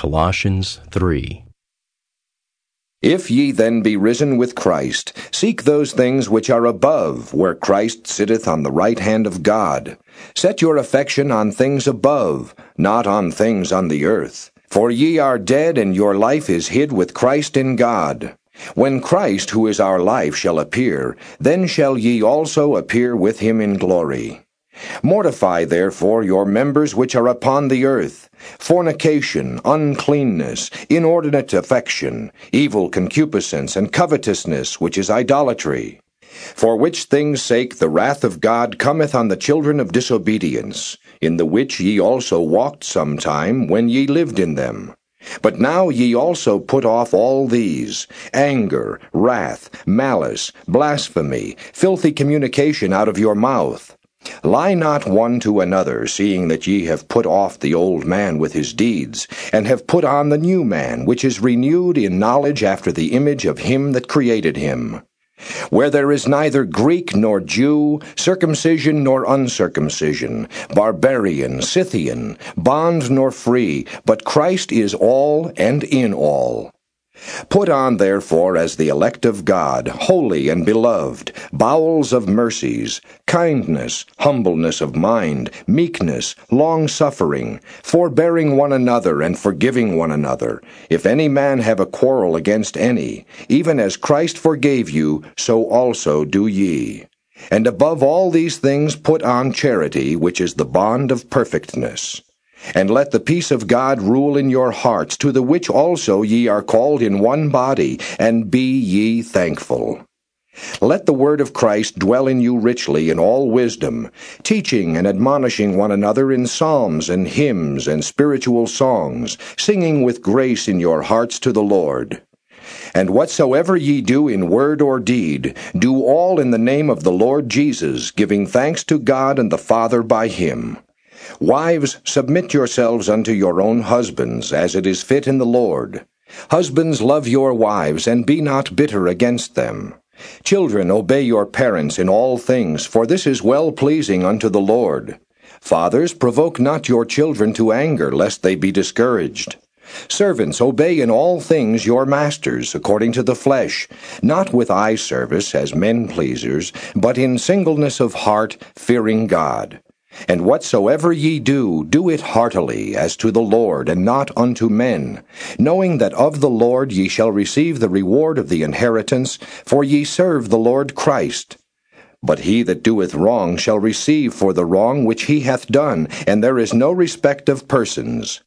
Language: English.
Colossians 3. If ye then be risen with Christ, seek those things which are above, where Christ sitteth on the right hand of God. Set your affection on things above, not on things on the earth. For ye are dead, and your life is hid with Christ in God. When Christ, who is our life, shall appear, then shall ye also appear with him in glory. Mortify therefore your members which are upon the earth fornication, uncleanness, inordinate affection, evil concupiscence, and covetousness, which is idolatry. For which things' sake the wrath of God cometh on the children of disobedience, in the which ye also walked sometime when ye lived in them. But now ye also put off all these anger, wrath, malice, blasphemy, filthy communication out of your mouth. Lie not one to another, seeing that ye have put off the old man with his deeds, and have put on the new man, which is renewed in knowledge after the image of him that created him. Where there is neither Greek nor Jew, circumcision nor uncircumcision, barbarian, Scythian, bond nor free, but Christ is all and in all. Put on, therefore, as the elect of God, holy and beloved, bowels of mercies, kindness, humbleness of mind, meekness, long suffering, forbearing one another and forgiving one another. If any man have a quarrel against any, even as Christ forgave you, so also do ye. And above all these things put on charity, which is the bond of perfectness. And let the peace of God rule in your hearts, to the which also ye are called in one body, and be ye thankful. Let the word of Christ dwell in you richly in all wisdom, teaching and admonishing one another in psalms and hymns and spiritual songs, singing with grace in your hearts to the Lord. And whatsoever ye do in word or deed, do all in the name of the Lord Jesus, giving thanks to God and the Father by him. Wives, submit yourselves unto your own husbands, as it is fit in the Lord. Husbands, love your wives, and be not bitter against them. Children, obey your parents in all things, for this is well pleasing unto the Lord. Fathers, provoke not your children to anger, lest they be discouraged. Servants, obey in all things your masters, according to the flesh, not with eye service as men pleasers, but in singleness of heart, fearing God. And whatsoever ye do, do it heartily, as to the Lord, and not unto men, knowing that of the Lord ye shall receive the reward of the inheritance, for ye serve the Lord Christ. But he that doeth wrong shall receive for the wrong which he hath done, and there is no respect of persons.